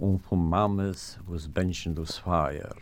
und von Mammes, was benchen das Feier.